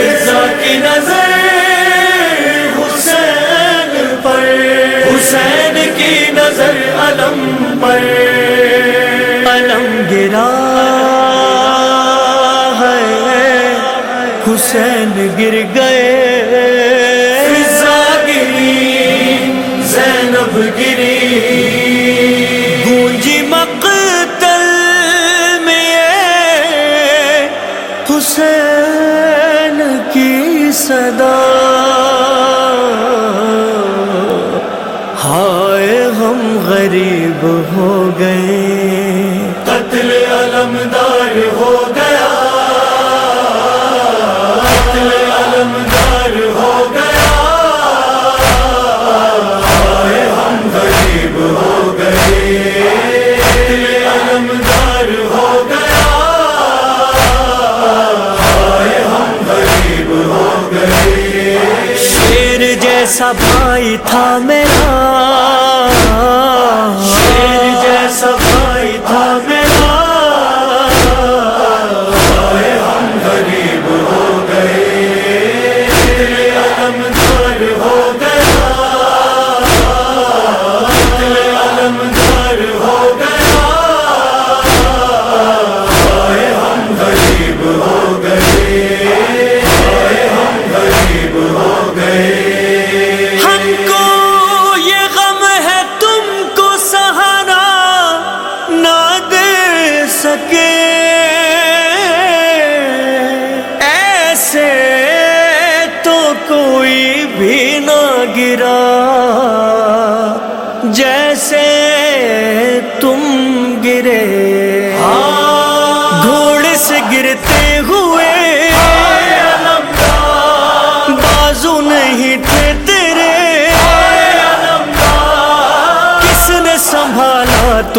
مرزا کی نظر حسین پر، حسین کی نظر علم پر۔ علم گرا ہے، حسین گر گئے۔ فضا گری، زینب گری تھا میں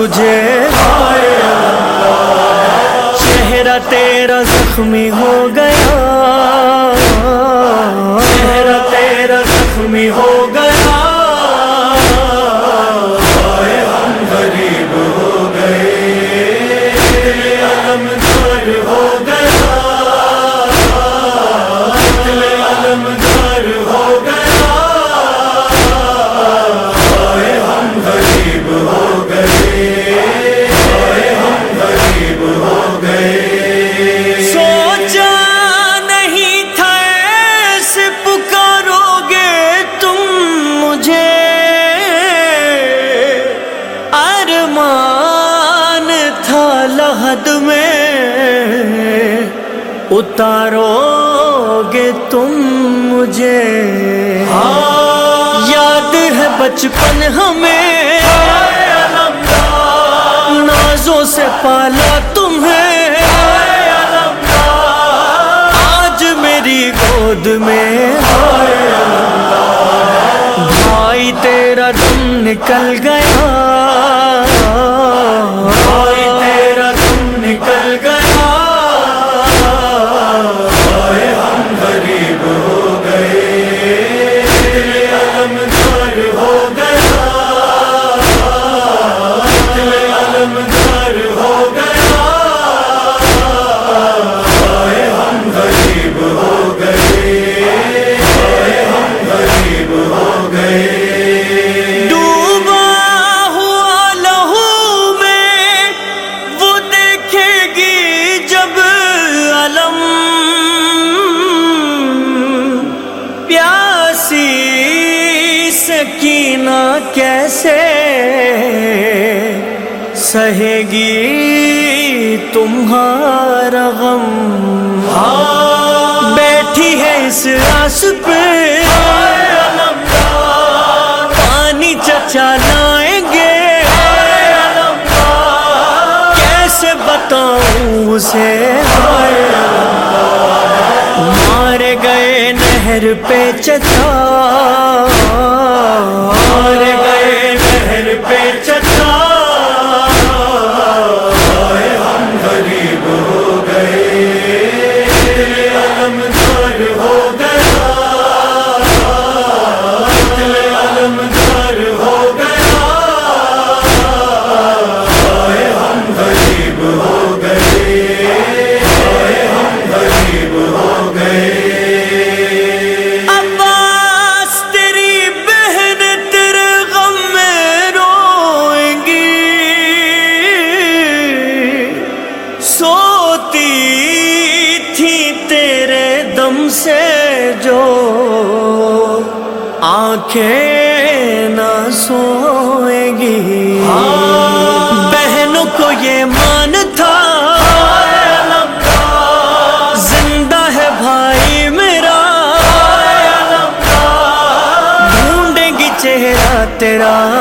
تجھے چہرہ تیرا زخمی ہو گیا۔ اتارو گے تم مجھے۔ یاد ہے بچپن ہمیں۔ نازوں سے پالا تمہیں۔ آج میری گود میں۔ بھائی تیرا دم نکل گیا۔ کینا کیسے سہے گی تمہارا غم؟ بیٹھی ہے اس راس پہ۔ پانی چچا لائیں گے۔ کیسے بتاؤں اسے؟ مارے گئے نہر پہ چچا آنکھیں نہ سوئیں گی۔ بہنوں کو یہ مان تھا۔ زندہ ہے بھائی میرا۔ ڈھونڈے گی چہرہ تیرا۔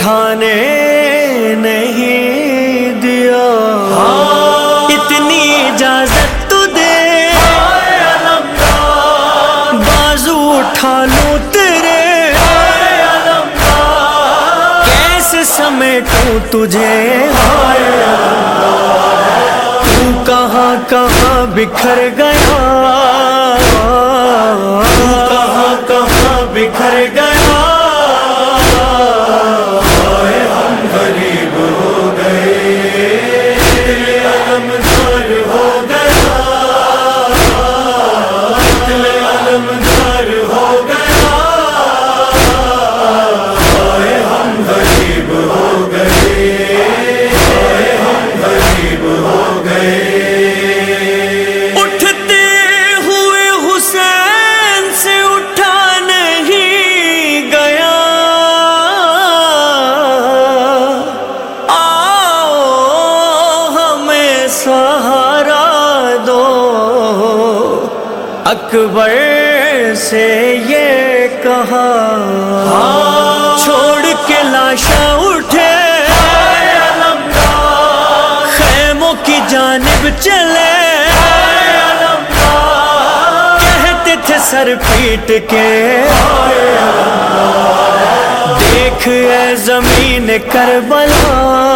اٹھانے نہیں دیا۔ اتنی اجازت تو دے۔ بازو اٹھا لو تیرے۔ کیسے سمیٹوں تجھے؟ تو کہاں کہاں بکھر گیا؟ کہاں کہاں بکھر گیا؟ اکبر سے یہ کہا۔ چھوڑ کے لاشا اٹھے۔ خیموں کی جانب چلے۔ کہتے تھے سر پیٹ کے۔ دیکھ اے زمین کربلا۔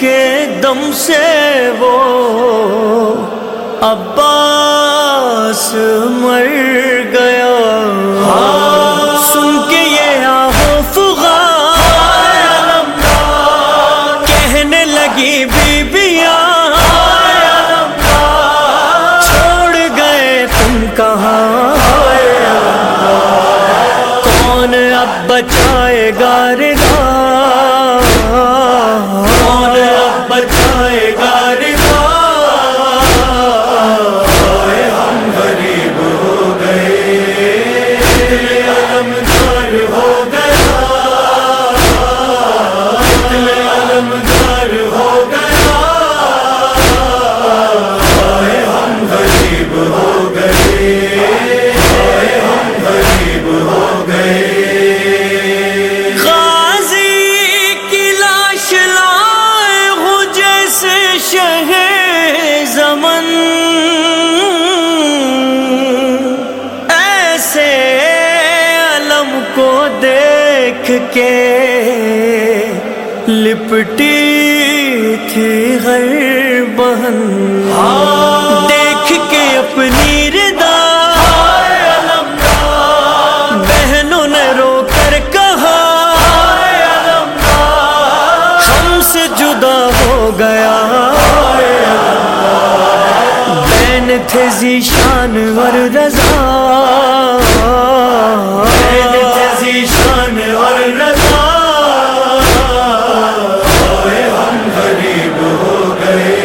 کے دم سے وہ عباس مر گیا۔ سن کے یہ آہو فغا۔ کہنے لگی بیبیاں۔ چھوڑ گئے تم کہاں۔ کون اب بچائے گا ردا دیکھ کے لپٹی تھی ہر بہن۔ دیکھ کے اپنی ردا بہنوں نے رو کر کہا۔ ہم سے جدا ہو گیا۔ بہن تھے ذیشان اور رضا ہم غریب ہو گئے